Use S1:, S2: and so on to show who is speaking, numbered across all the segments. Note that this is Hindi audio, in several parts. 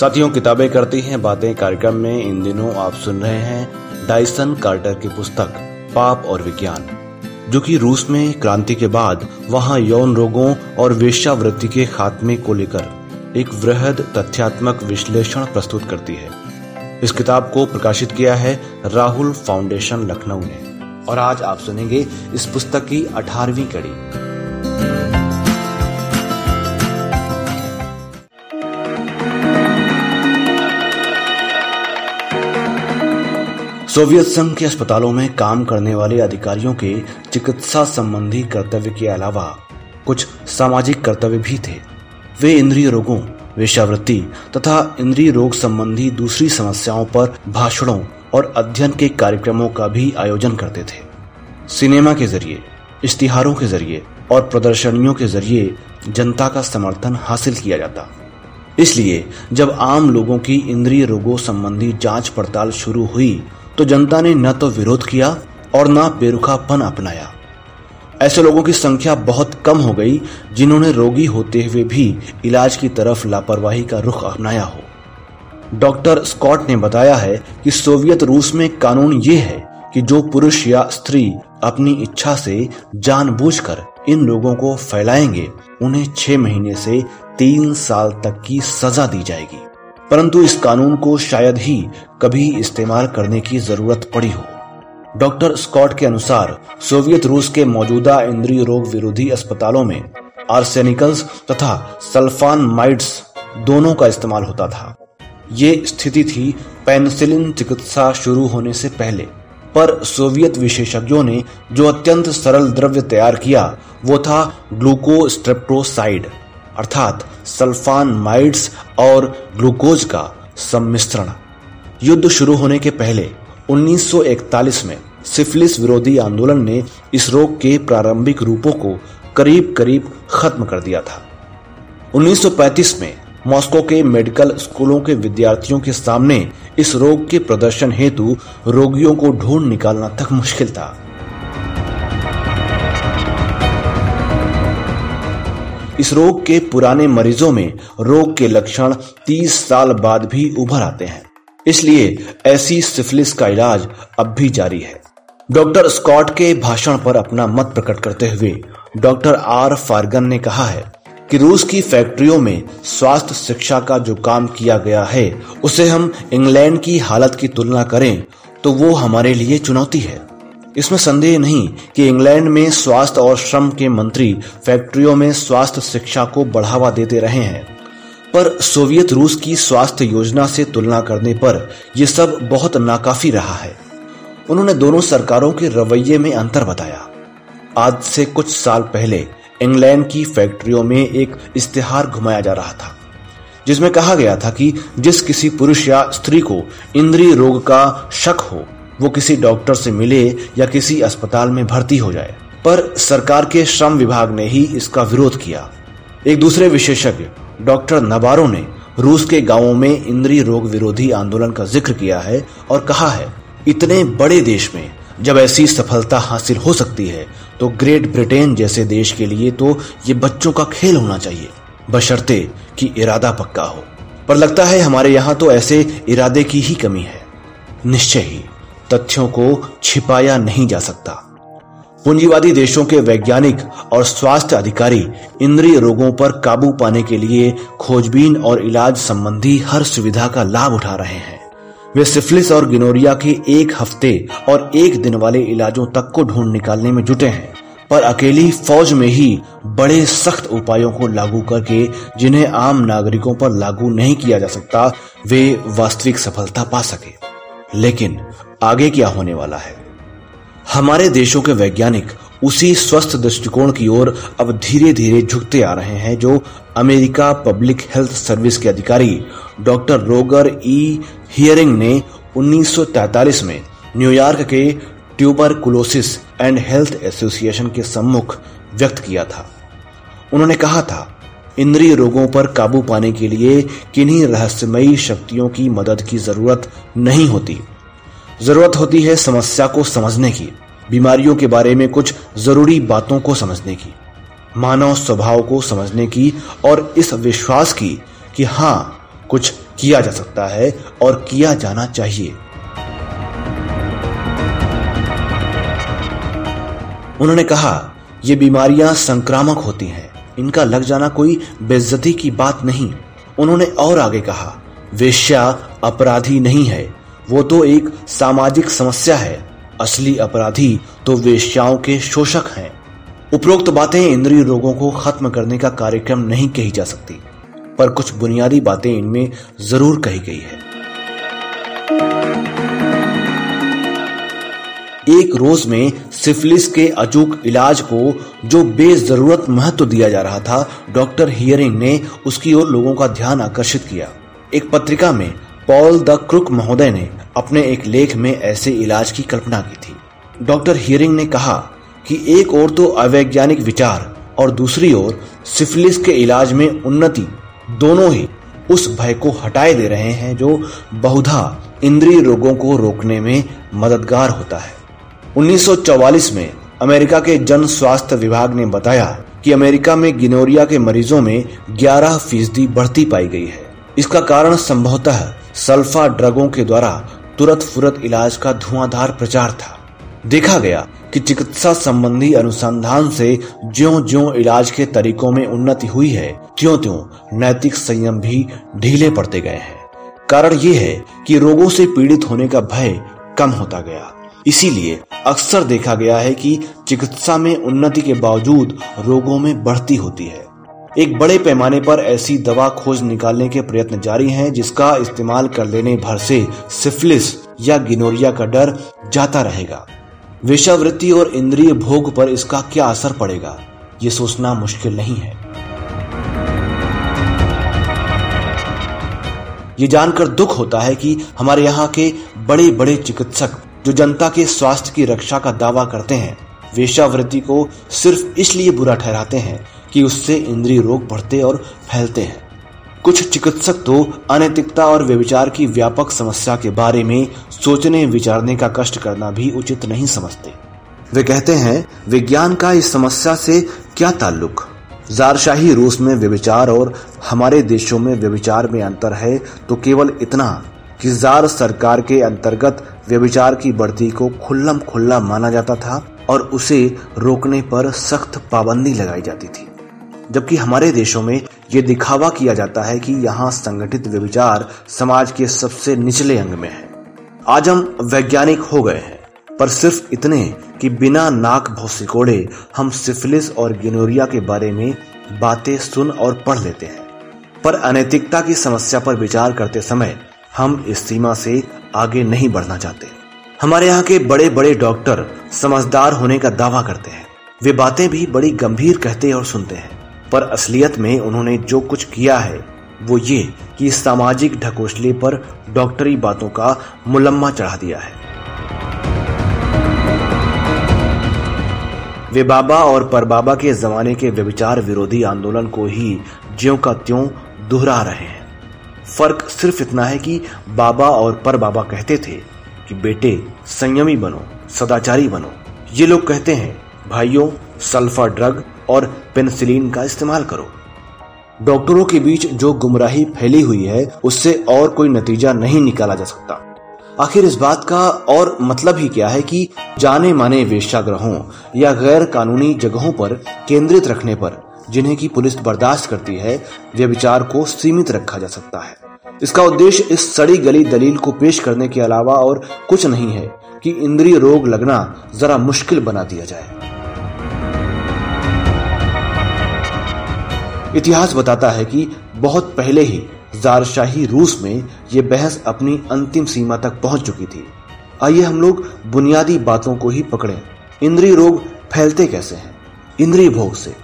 S1: साथियों, किताबें करती हैं, बातें कार्यक्रम में, इन दिनों आप सुन रहे हैं डाइसन कार्टर की पुस्तक, पाप और विज्ञान, जो कि रूस में क्रांति के बाद वहाँ यौन रोगों और वेश्यावृत्ति के खात्मे को लेकर एक वृहद तथ्यात्मक विश्लेषण प्रस्तुत करती है। इस किताब को प्रकाशित किया है राहुल फाउंडेशन लखनऊ ने। और आज आप सुनेंगे इस पुस्तक की अठारहवीं कड़ी। सोवियत संघ के अस्पतालों में काम करने वाले अधिकारियों के चिकित्सा संबंधी कर्तव्य के अलावा कुछ सामाजिक कर्तव्य भी थे। वे इंद्रिय रोगों वेशावृत्ति तथा इंद्रिय रोग संबंधी दूसरी समस्याओं पर भाषणों और अध्ययन के कार्यक्रमों का भी आयोजन करते थे। सिनेमा के ज़रिए, इश्तिहारों के ज़रिए और प्रदर्शनियों के ज़रिए जनता का समर्थन हासिल किया जाता। इसलिए जब आम लोगों की इंद्रिय रोगों संबंधी जाँच पड़ताल शुरू हुई तो जनता ने न तो विरोध किया और न बेरुखापन अपनाया। ऐसे लोगों की संख्या बहुत कम हो गई, जिन्होंने रोगी होते हुए भी इलाज की तरफ़ लापरवाही का रुख अपनाया हो। डॉक्टर स्कॉट ने बताया है कि सोवियत रूस में कानून ये है कि जो पुरुष या स्त्री अपनी इच्छा से जानबूझकर इन लोगों को फैलाएँगे, उन्हें छह महीने से तीन साल तक की सजा दी जाएगी। परंतु इस कानून को शायद ही कभी इस्तेमाल करने की ज़रूरत पड़ी हो। डॉक्टर स्कॉट के अनुसार, सोवियत रूस के मौजूदा इंद्रिय रोग विरोधी अस्पतालों में आर्सेनिकल्स तथा सल्फान माइड्स दोनों का इस्तेमाल होता था। ये स्थिति थी पेनिसिलिन चिकित्सा शुरू होने से पहले। पर सोवियत विशेषज्ञों ने जो अत्यंत सरल द्रव्य तैयार किया, वो था ग्लूकोस्ट्रेप्टोसाइड। अर्थात सल्फान माइड्स और ग्लूकोज का सम्मिश्रण। युद्ध शुरू होने के पहले 1941 में सिफिलिस विरोधी आंदोलन ने इस रोग के प्रारंभिक रूपों को करीब करीब खत्म कर दिया था। 1935 में मॉस्को के मेडिकल स्कूलों के विद्यार्थियों के सामने इस रोग के प्रदर्शन हेतु रोगियों को ढूंढ निकालना तक मुश्किल था। इस रोग के पुराने मरीजों में रोग के लक्षण 30 साल बाद भी उभर आते हैं। इसलिए ऐसी सिफिलिस का इलाज अब भी जारी है। डॉक्टर स्कॉट के भाषण पर अपना मत प्रकट करते हुए डॉक्टर आर फार्गन ने कहा है कि रूस की फैक्ट्रियों में स्वास्थ्य शिक्षा का जो काम किया गया है, उसे हम इंग्लैंड की हालत की तुलना करें तो वो हमारे लिए चुनौती है। इसमें संदेह नहीं कि इंग्लैंड में स्वास्थ्य और श्रम के मंत्री फैक्ट्रियों में स्वास्थ्य शिक्षा को बढ़ावा देते रहे हैं। पर सोवियत रूस की स्वास्थ्य योजना से तुलना करने पर यह सब बहुत नाकाफी रहा है। उन्होंने दोनों सरकारों के रवैये में अंतर बताया। आज से कुछ साल पहले इंग्लैंड की फैक्ट्रियों में एक इश्तेहार घुमाया जा रहा था, जिसमें कहा गया था कि जिस किसी पुरुष या स्त्री को इंद्रिय रोग का शक हो वो किसी डॉक्टर से मिले या किसी अस्पताल में भर्ती हो जाए। पर सरकार के श्रम विभाग ने ही इसका विरोध किया। एक दूसरे विशेषज्ञ, डॉक्टर नबारो ने रूस के गाँवों में इंद्रिय रोग विरोधी आंदोलन का ज़िक्र किया है और कहा है, इतने बड़े देश में जब ऐसी सफलता हासिल हो सकती है तो ग्रेट ब्रिटेन जैसे देश के लिए तो ये बच्चों का खेल होना चाहिए। बशर्ते कि इरादा पक्का हो। पर लगता है हमारे यहाँ तो ऐसे इरादे की ही कमी है। निश्चय ही। तथ्यों को छिपाया नहीं जा सकता। पूंजीवादी देशों के वैज्ञानिक और स्वास्थ्य अधिकारी इंद्रिय रोगों पर काबू पाने के लिए खोजबीन और इलाज संबंधी हर सुविधा का लाभ उठा रहे हैं। वे सिफिलिस और गिनोरिया के एक हफ़्ते और एक दिन वाले इलाजों तक को ढूंढ निकालने में जुटे हैं, पर अकेली फौज में ही बड़े सख्त उपायों को लागू करके जिन्हें आम नागरिकों पर लागू नहीं किया जा सकता, वे वास्तविक सफलता पा सके। लेकिन आगे क्या होने वाला है? हमारे देशों के वैज्ञानिक उसी स्वस्थ दृष्टिकोण की ओर अब धीरे धीरे झुकते आ रहे हैं, जो अमेरिका पब्लिक हेल्थ सर्विस के अधिकारी डॉक्टर रोगर ई हियरिंग ने 1943 में न्यूयॉर्क के ट्यूबरकुलोसिस एंड हेल्थ एसोसिएशन के सम्मुख व्यक्त किया था। उन्होंने कहा था, इंद्रिय रोगों पर काबू पाने के लिए किन्हीं रहस्यमयी शक्तियों की मदद की ज़रूरत नहीं होती। ज़रूरत होती है समस्या को समझने की, बीमारियों के बारे में कुछ ज़रूरी बातों को समझने की, मानव स्वभाव को समझने की और इस विश्वास की कि हाँ, कुछ किया जा सकता है और किया जाना चाहिए। उन्होंने कहा, ये बीमारियाँ संक्रामक होती हैं। इनका लग जाना कोई बेज्जती की बात नहीं। उन्होंने और आगे कहा, वेश्या अपराधी नहीं है। वो तो एक सामाजिक समस्या है, असली अपराधी तो वेश्याओं के शोषक हैं। उपरोक्त बातें इंद्रिय रोगों को खत्म करने का कार्यक्रम नहीं कही जा सकती, पर कुछ बुनियादी बातें इनमें ज़रूर कही गई है। एक रोज में सिफिलिस के अचूक इलाज को जो बेजरूरत महत्व दिया जा रहा था, डॉक्टर हियरिंग ने उसकी ओर लोगों का ध्यान आकर्षित किया। एक पत्रिका में पॉल द क्रुक महोदय ने अपने एक लेख में ऐसे इलाज की कल्पना की थी। डॉक्टर हियरिंग ने कहा कि एक ओर तो अवैज्ञानिक विचार और दूसरी ओर सिफिलिस के इलाज में उन्नति दोनों ही उस भय को हटाए दे रहे हैं जो बहुधा इंद्रिय रोगों को रोकने में मददगार होता है। 1944 में अमेरिका के जन स्वास्थ्य विभाग ने बताया कि अमेरिका में गिनोरिया के मरीजों में 11 फ़ीसदी बढ़ती पाई गई है। इसका कारण संभवतः सल्फा ड्रगों के द्वारा तुरंत फुरत इलाज का धुआंधार प्रचार था। देखा गया कि चिकित्सा संबंधी अनुसंधान से ज्यो ज्यो इलाज के तरीकों में उन्नति हुई है त्यों त्यों नैतिक संयम भी ढीले पड़ते गए हैं। कारण ये है कि रोगों से पीड़ित होने का भय कम होता गया। इसीलिए अक्सर देखा गया है कि चिकित्सा में उन्नति के बावजूद रोगों में बढ़ती होती है। एक बड़े पैमाने पर ऐसी दवा खोज निकालने के प्रयत्न जारी हैं, जिसका इस्तेमाल कर लेने भर से सिफिलिस या गिनोरिया का डर जाता रहेगा। विषावृत्ति और इंद्रिय भोग पर इसका क्या असर पड़ेगा? ये सोचना मुश्किल नहीं है। ये जानकर दुख होता है कि हमारे यहाँ के बड़े बड़े चिकित्सक जो जनता के स्वास्थ्य की रक्षा का दावा करते हैं वेशावृत्ति को सिर्फ़ इसलिए बुरा ठहराते हैं कि उससे इंद्रिय रोग बढ़ते और फैलते हैं। कुछ चिकित्सक तो अनैतिकता और व्यविचार की व्यापक समस्या के बारे में सोचने, विचारने का कष्ट करना भी उचित नहीं समझते। वे कहते हैं, विज्ञान का इस समस्या से क्या ताल्लुक? जारशाही रूस में व्यविचार और हमारे देशों में व्यविचार में अंतर है तो केवल इतना कि जार सरकार के अंतर्गत व्यविचार की बढ़ती को खुल्लम खुल्ला माना जाता था और उसे रोकने पर सख्त पाबंदी लगाई जाती थी। जबकि हमारे देशों में ये दिखावा किया जाता है कि यहाँ संगठित व्यभिचार समाज के सबसे निचले अंग में है। आज हम वैज्ञानिक हो गए हैं, पर सिर्फ़ इतने कि बिना नाक भौसिकोड़े हम सिफिलिस और गिनोरिया के बारे में बातें सुन और पढ़ लेते हैं। पर अनैतिकता की समस्या पर विचार करते समय हम इस सीमा से आगे नहीं बढ़ना चाहते। हमारे यहाँ के बड़े बड़े डॉक्टर समझदार होने का दावा करते हैं। वे बातें भी बड़ी गंभीर कहते और सुनते हैं। पर असलियत में उन्होंने जो कुछ किया है, वो ये कि सामाजिक ढकोसले पर डॉक्टरी बातों का मुलम्मा चढ़ा दिया है। वे बाबा और परबाबा के जमाने के व्यविचार विरोधी आंदोलन को ही ज्यो का त्यों दोहरा रहे हैं। फ़र्क सिर्फ़ इतना है कि बाबा और पर बाबा कहते थे कि बेटे, संयमी बनो, सदाचारी बनो। ये लोग कहते हैं, भाइयों, सल्फ़र ड्रग और पेनिसिलिन का इस्तेमाल करो। डॉक्टरों के बीच जो गुमराही फैली हुई है, उससे और कोई नतीजा नहीं निकाला जा सकता। आखिर इस बात का और मतलब ही क्या है कि जाने माने वेश्याग्रहों या गैर कानूनी जगहों पर केंद्रित रखने पर, जिन्हें की पुलिस बर्दाश्त करती है वे विचार को सीमित रखा जा सकता है। इसका उद्देश्य इस सड़ी गली दलील को पेश करने के अलावा और कुछ नहीं है कि इंद्रिय रोग लगना जरा मुश्किल बना दिया जाए। इतिहास बताता है कि बहुत पहले ही जारशाही रूस में ये बहस अपनी अंतिम सीमा तक पहुँच चुकी थी। आइए हम लोग बुनियादी बातों को ही पकड़ें। इंद्रिय रोग फैलते कैसे हैं? इंद्रिय भोग से।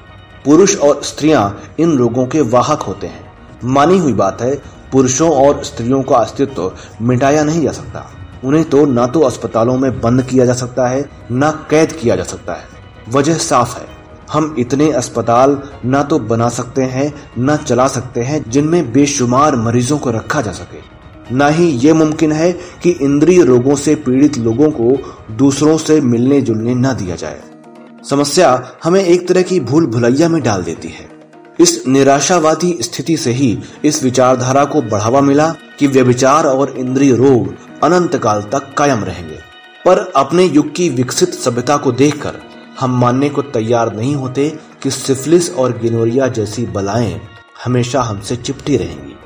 S1: पुरुष और स्त्रियाँ इन रोगों के वाहक होते हैं। मानी हुई बात है, पुरुषों और स्त्रियों का अस्तित्व मिटाया नहीं जा सकता। उन्हें तो न तो अस्पतालों में बंद किया जा सकता है, न कैद किया जा सकता है। वजह साफ़ है। हम इतने अस्पताल न तो बना सकते हैं, न चला सकते हैं, जिनमें बेशुमार मरीजों को रखा जा सके। न ही ये मुमकिन है कि इंद्रिय रोगों से पीड़ित लोगों को दूसरों से मिलने जुलने न दिया जाए। समस्या हमें एक तरह की भूल भुलैया में डाल देती है। इस निराशावादी स्थिति से ही इस विचारधारा को बढ़ावा मिला कि व्यभिचार और इंद्रिय रोग अनंत काल तक कायम रहेंगे। पर अपने युग की विकसित सभ्यता को देखकर हम मानने को तैयार नहीं होते कि सिफिलिस और गिनोरिया जैसी बलाएँ हमेशा हमसे चिपटी रहेंगी।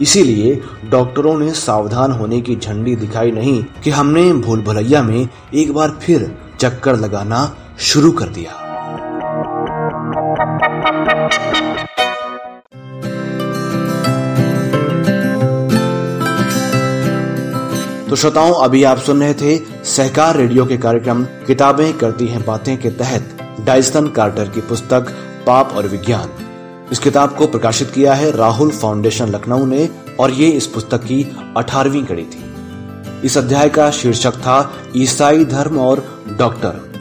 S1: इसीलिए डॉक्टरों ने सावधान होने की झंडी दिखाई नहीं कि हमने भूल भुलैया में एक बार फिर चक्कर लगाना शुरू कर दिया। तो श्रोताओं, अभी आप सुन रहे थे सहकार रेडियो के कार्यक्रम, किताबें करती हैं बातें के तहत, डाइसन कार्टर की पुस्तक, पाप और विज्ञान। इस किताब को प्रकाशित किया है राहुल फाउंडेशन लखनऊ ने, और ये इस पुस्तक की अठारहवीं कड़ी थी। इस अध्याय का शीर्षक था, ईसाई धर्म और डॉक्टर।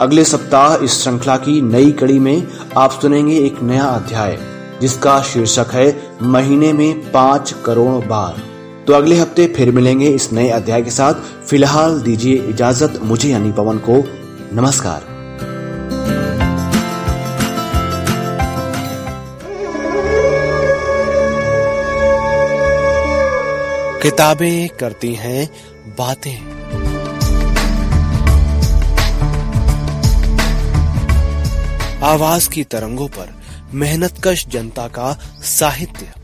S1: अगले सप्ताह इस श्रृंखला की नई कड़ी में आप सुनेंगे एक नया अध्याय, जिसका शीर्षक है, महीने में पाँच करोड़ बार। तो अगले हफ़्ते फिर मिलेंगे इस नए अध्याय के साथ। फ़िलहाल दीजिए इजाज़त, मुझे यानी पवन को नमस्कार।
S2: किताबें करती हैं, बातें। आवाज़ की तरंगों पर मेहनतकश जनता का साहित्य।